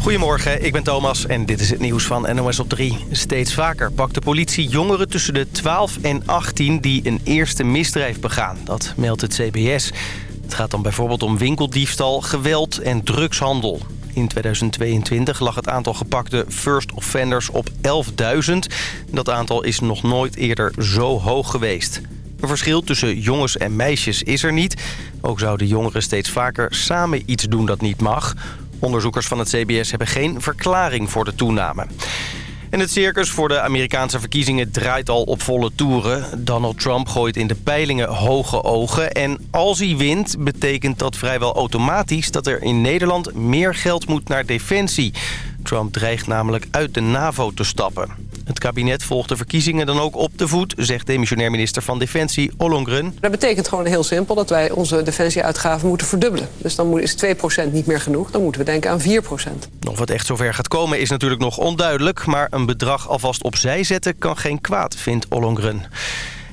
Goedemorgen, ik ben Thomas en dit is het nieuws van NOS op 3. Steeds vaker pakt de politie jongeren tussen de 12 en 18 die een eerste misdrijf begaan. Dat meldt het CBS. Het gaat dan bijvoorbeeld om winkeldiefstal, geweld en drugshandel. In 2022 lag het aantal gepakte first offenders op 11.000. Dat aantal is nog nooit eerder zo hoog geweest. Een verschil tussen jongens en meisjes is er niet. Ook zouden jongeren steeds vaker samen iets doen dat niet mag. Onderzoekers van het CBS hebben geen verklaring voor de toename. En het circus voor de Amerikaanse verkiezingen draait al op volle toeren. Donald Trump gooit in de peilingen hoge ogen. En als hij wint, betekent dat vrijwel automatisch... dat er in Nederland meer geld moet naar defensie. Trump dreigt namelijk uit de NAVO te stappen. Het kabinet volgt de verkiezingen dan ook op de voet... zegt demissionair minister van Defensie Ollongren. Dat betekent gewoon heel simpel dat wij onze defensieuitgaven moeten verdubbelen. Dus dan is 2% niet meer genoeg, dan moeten we denken aan 4%. Of het echt zover gaat komen is natuurlijk nog onduidelijk... maar een bedrag alvast opzij zetten kan geen kwaad, vindt Ollongren.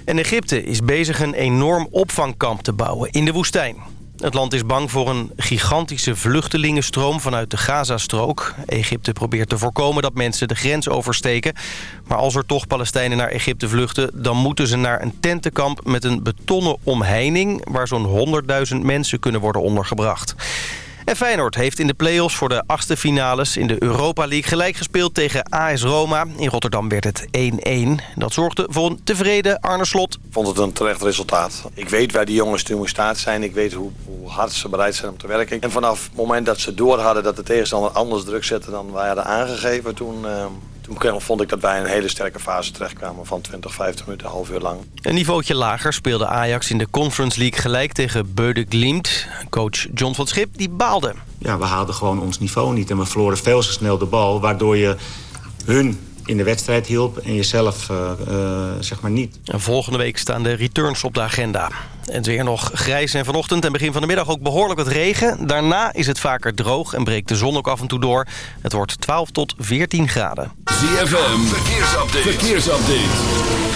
En Egypte is bezig een enorm opvangkamp te bouwen in de woestijn. Het land is bang voor een gigantische vluchtelingenstroom vanuit de Gazastrook. Egypte probeert te voorkomen dat mensen de grens oversteken. Maar als er toch Palestijnen naar Egypte vluchten... dan moeten ze naar een tentenkamp met een betonnen omheining... waar zo'n 100.000 mensen kunnen worden ondergebracht. En Feyenoord heeft in de play-offs voor de achtste finales in de Europa League gelijk gespeeld tegen AS Roma. In Rotterdam werd het 1-1. Dat zorgde voor een tevreden Arne Slot. Ik vond het een terecht resultaat. Ik weet waar die jongens toe in staat zijn. Ik weet hoe, hoe, hard ze bereid zijn om te werken. En vanaf het moment dat ze door hadden dat de tegenstander anders druk zette dan wij hadden aangegeven... toen, uh, toen vond ik dat wij in een hele sterke fase terechtkwamen van 20, 50 minuten, half uur lang. Een niveautje lager speelde Ajax in de Conference League gelijk tegen Beude Glimt. Coach John van Schip die baalde. Ja, we haalden gewoon ons niveau niet en we verloren veel te snel de bal... waardoor je hun in de wedstrijd hielp en jezelf uh, uh, zeg maar niet. En volgende week staan de returns op de agenda. Het weer nog grijs en vanochtend en begin van de middag ook behoorlijk wat regen. Daarna is het vaker droog en breekt de zon ook af en toe door. Het wordt 12 tot 14 graden. ZFM, verkeersupdate. verkeersupdate.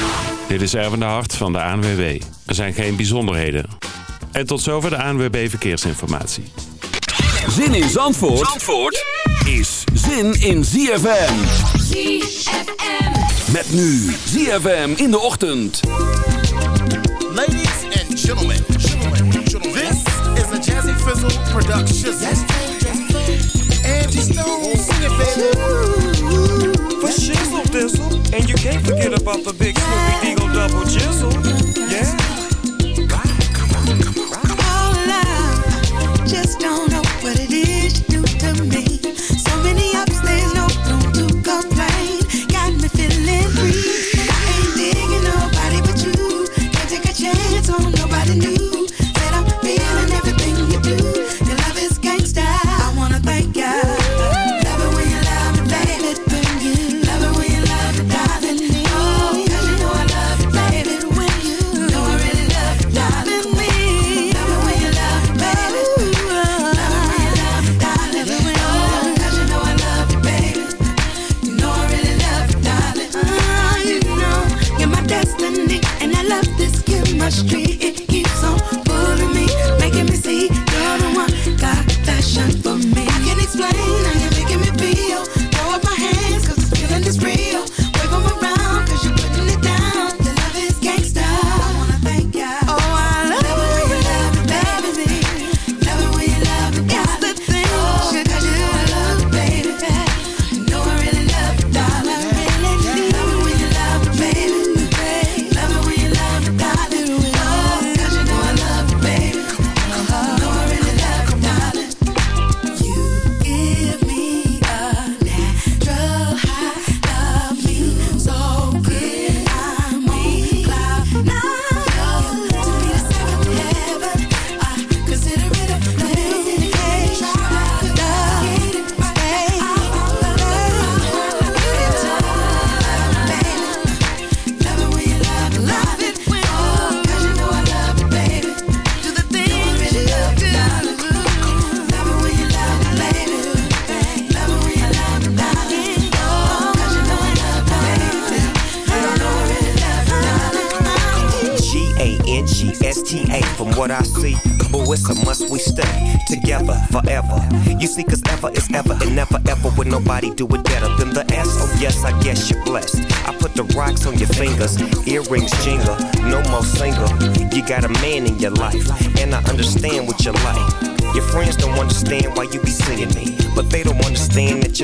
Dit is Erwin de Hart van de ANWB. Er zijn geen bijzonderheden. En tot zover de ANWB Verkeersinformatie. Zin in Zandvoort, Zandvoort is zin in ZFM. ZFM. Met nu ZFM in de ochtend. Ladies and gentlemen, gentlemen, gentlemen. this is a Jazzy Fizzle production. Angie Stone, sing it, baby. For shizzle dizzle, and you can't forget about the big Snoopy Eagle double jizzle.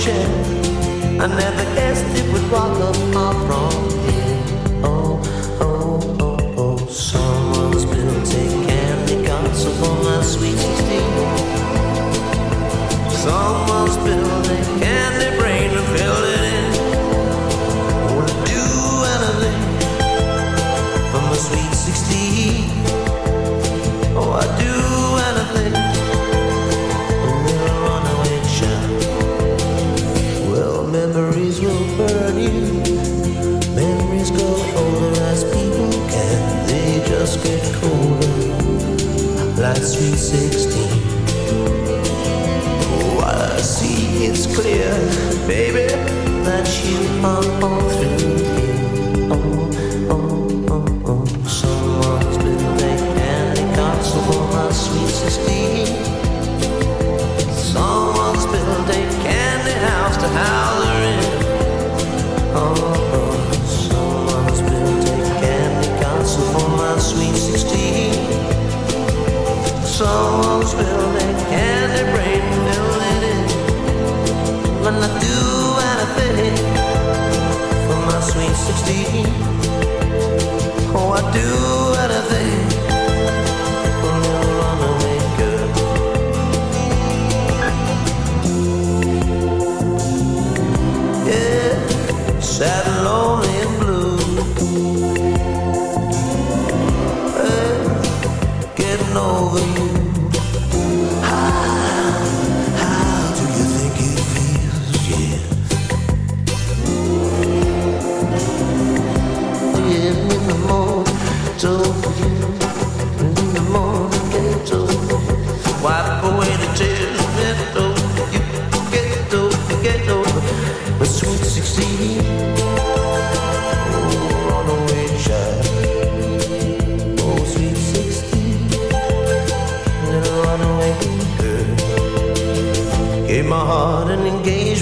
chair. I never guessed it would rock up my prom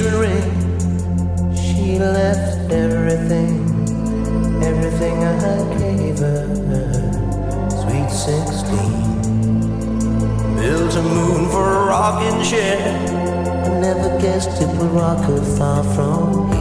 engagement ring. She left everything, everything I gave her. Sweet 16. Built a moon for a rocking chair. I never guessed it would rock her far from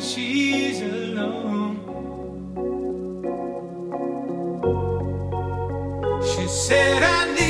when she's alone. She said, I need.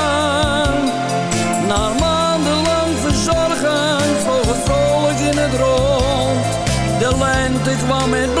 this woman.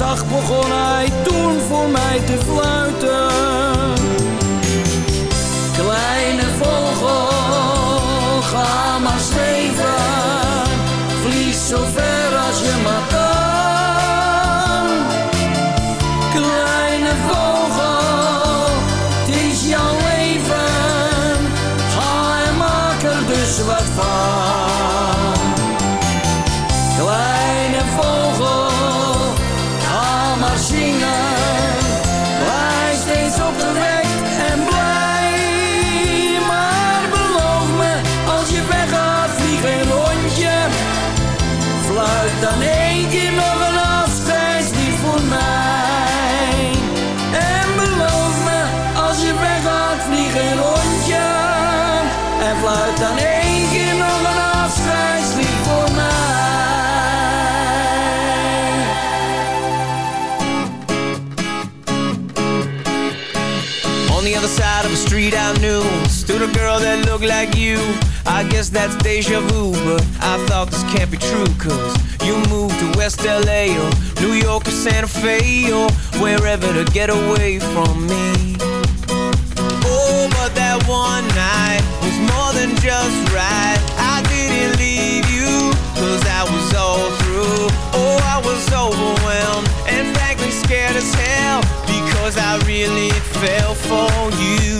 zacht begon hij toen voor mij te fluiten. Girl that looked like you. I guess that's deja vu But I thought this can't be true Cause you moved to West LA Or New York or Santa Fe Or wherever to get away from me. Oh, but that one night Was more than just right. I didn't leave you Cause I was all through. Oh, I was overwhelmed And frankly scared as hell Because I really fell for you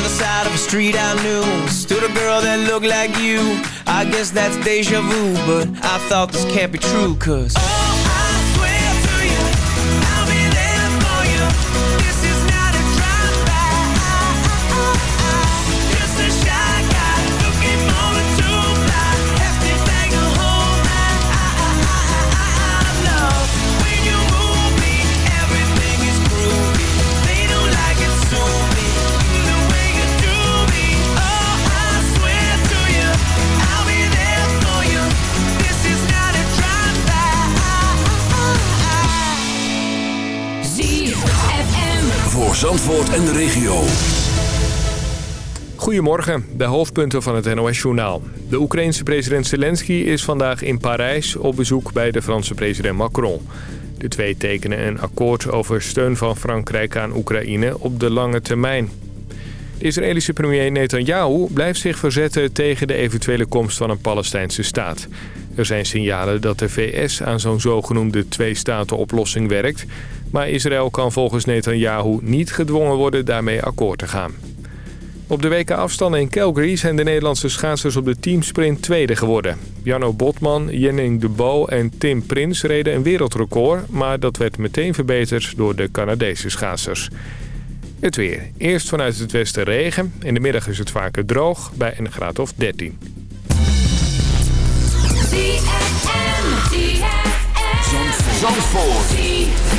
Other side of the street I knew stood a girl that looked like you. I guess that's deja vu, but I thought this can't be true, cause. Zandvoort en de regio. Goedemorgen, de hoofdpunten van het NOS-journaal. De Oekraïense president Zelensky is vandaag in Parijs op bezoek bij de Franse president Macron. De twee tekenen een akkoord over steun van Frankrijk aan Oekraïne op de lange termijn. Israëlische premier Netanyahu blijft zich verzetten tegen de eventuele komst van een Palestijnse staat. Er zijn signalen dat de VS aan zo'n zogenoemde twee-staten-oplossing werkt... maar Israël kan volgens Netanyahu niet gedwongen worden daarmee akkoord te gaan. Op de weken afstanden in Calgary zijn de Nederlandse schaatsers op de teamsprint tweede geworden. Janno Botman, Jenning de Bo en Tim Prins reden een wereldrecord... maar dat werd meteen verbeterd door de Canadese schaatsers. Het weer. Eerst vanuit het westen regen. In de middag is het vaker droog bij een graad of 13. Zandvoort.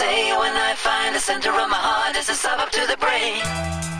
say when I find the center of my heart is a suburb to the brain.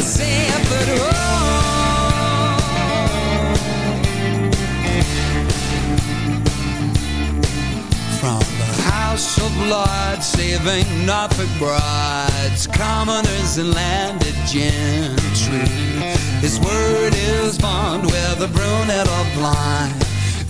the House of Lords, saving Norfolk brides, commoners and landed gentry. His word is bond, whether brunette or blind.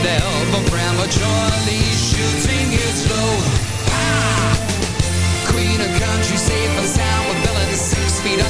automatic Never prematurely shooting his load ah! Queen of country, safe and sound With villains six feet underground